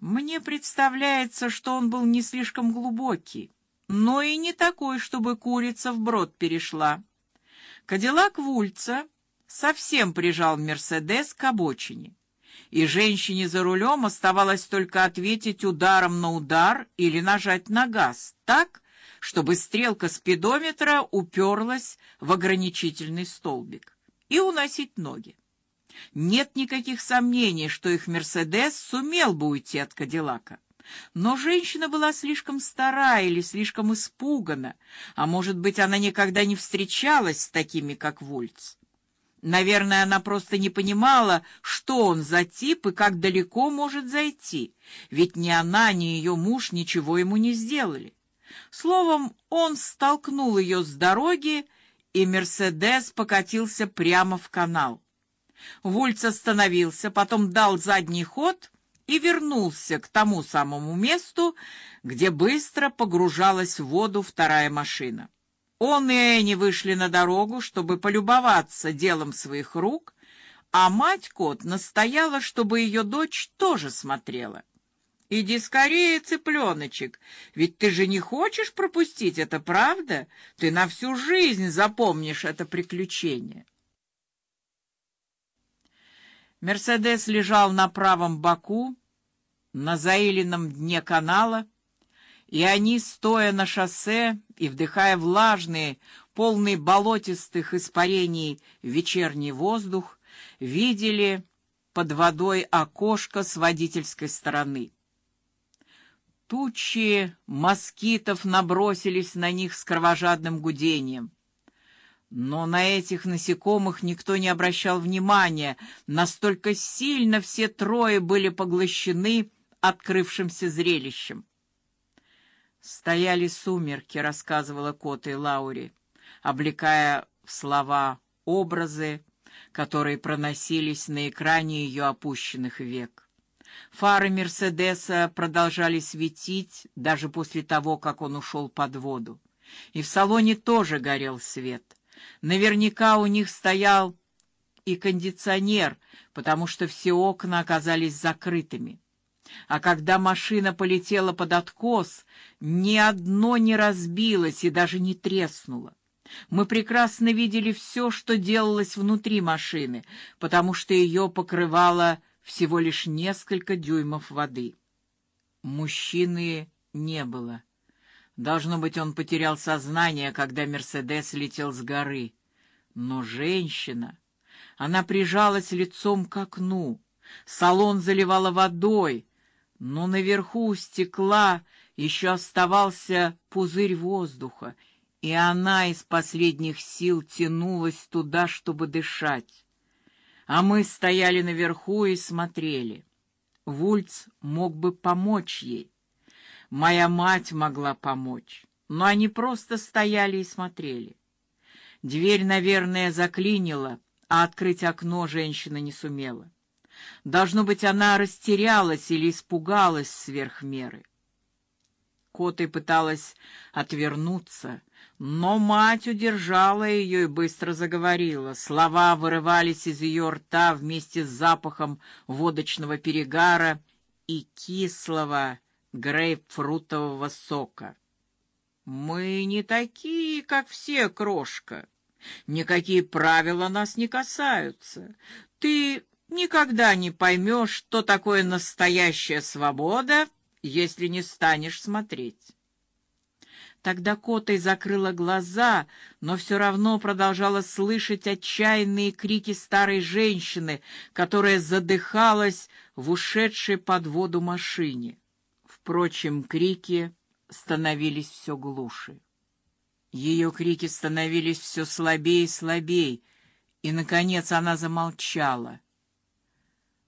Мне представляется, что он был не слишком глубокий, но и не такой, чтобы курица в брод перешла. Кадиллак Вульца совсем прижал Мерседес к обочине, и женщине за рулем оставалось только ответить ударом на удар или нажать на газ, так, чтобы стрелка спидометра уперлась в ограничительный столбик, и уносить ноги. Нет никаких сомнений, что их Мерседес сумел бы уйти от Кадиллака. Но женщина была слишком стара или слишком испугана, а может быть, она никогда не встречалась с такими, как Вольц. Наверное, она просто не понимала, что он за тип и как далеко может зайти, ведь ни она, ни ее муж ничего ему не сделали. Словом, он столкнул ее с дороги, и Мерседес покатился прямо в канал. Вульц остановился, потом дал задний ход и вернулся к тому самому месту, где быстро погружалась в воду вторая машина. Он и Энни вышли на дорогу, чтобы полюбоваться делом своих рук, а мать кот настояла, чтобы ее дочь тоже смотрела. Иди скорее, цыпленочек, ведь ты же не хочешь пропустить это, правда? Ты на всю жизнь запомнишь это приключение. Мерседес лежал на правом боку, на заиленном дне канала, и они, стоя на шоссе и вдыхая влажный, полный болотистых испарений вечерний воздух, видели под водой окошко с водительской стороны. Тучи москитов набросились на них с кровожадным гудением. Но на этих насекомых никто не обращал внимания, настолько сильно все трое были поглощены открывшимся зрелищем. Стояли сумерки, рассказывала Кота и Лаури, облекая в слова образы, которые проносились на экране ее опущенных век. Фары Мерседеса продолжали светить даже после того, как он ушел под воду. И в салоне тоже горел свет. Наверняка у них стоял и кондиционер, потому что все окна оказались закрытыми. А когда машина полетела под откос, ни одно не разбилось и даже не треснуло. Мы прекрасно видели все, что делалось внутри машины, потому что ее покрывало всего лишь несколько дюймов воды. Мужчины не было. Должно быть, он потерял сознание, когда Мерседес летел с горы. Но женщина, она прижалась лицом к окну. Салон заливала водой, но наверху стекла еще оставался пузырь воздуха, и она из последних сил тянулась туда, чтобы дышать. А мы стояли наверху и смотрели. Вульц мог бы помочь ей. Моя мать могла помочь, но они просто стояли и смотрели. Дверь, наверное, заклинила, а открыть окно женщина не сумела. Должно быть, она растерялась или испугалась сверх меры. Коты пыталась отвернуться, но мать удержала ее и быстро заговорила. Слова вырывались из ее рта вместе с запахом водочного перегара и кислого грейпфрутового сока. Мы не такие, как все, крошка. Никакие правила нас не касаются. Ты никогда не поймешь, что такое настоящая свобода, если не станешь смотреть. Тогда Котой закрыла глаза, но все равно продолжала слышать отчаянные крики старой женщины, которая задыхалась в ушедшей под воду машине. Впрочем, крики становились все глуше. Ее крики становились все слабее и слабее, и наконец она замолчала.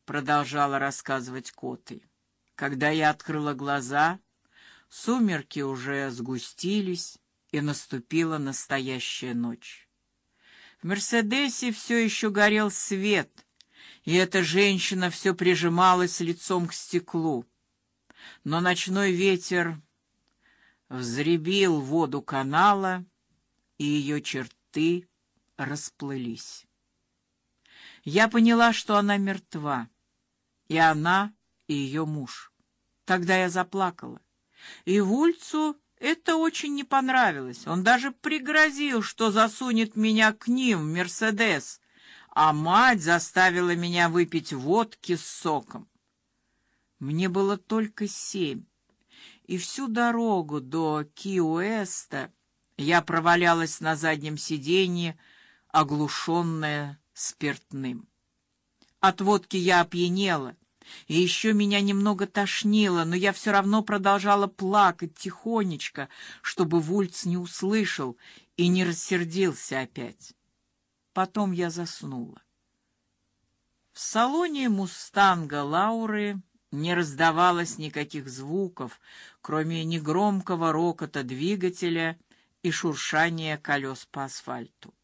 Продолжала рассказывать Коты. Когда я открыла глаза, сумерки уже сгустились, и наступила настоящая ночь. В Мерседесе все еще горел свет, и эта женщина все прижималась лицом к стеклу но ночной ветер взребил воду канала, и ее черты расплылись. Я поняла, что она мертва, и она, и ее муж. Тогда я заплакала. И Вульцу это очень не понравилось. Он даже пригрозил, что засунет меня к ним в Мерседес, а мать заставила меня выпить водки с соком. Мне было только семь, и всю дорогу до Ки-Уэста я провалялась на заднем сиденье, оглушенная спиртным. От водки я опьянела, и еще меня немного тошнило, но я все равно продолжала плакать тихонечко, чтобы Вульц не услышал и не рассердился опять. Потом я заснула. В салоне мустанга Лауры не раздавалось никаких звуков, кроме негромкого рокота двигателя и шуршания колес по асфальту.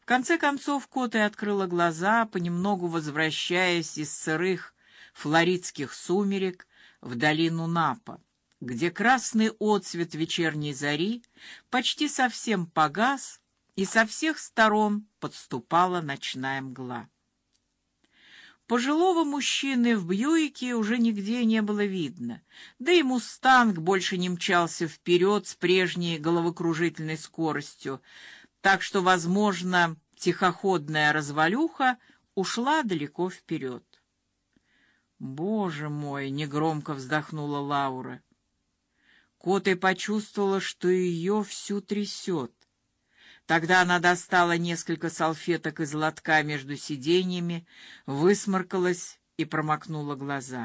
В конце концов Кота открыла глаза, понемногу возвращаясь из сырых флоридских сумерек в долину Напа, где красный отсвет вечерней зари почти совсем погас, и со всех сторон подступала ночная мгла. Пожилого мужчины в Бьюике уже нигде не было видно, да и «Мустанг» больше не мчался вперед с прежней головокружительной скоростью, так что, возможно, тихоходная развалюха ушла далеко вперед. «Боже мой!» — негромко вздохнула Лаура. Кота почувствовала, что ее всю трясет. Тогда она достала несколько салфеток из лотка между сиденьями, высморкалась и промокнула глаза.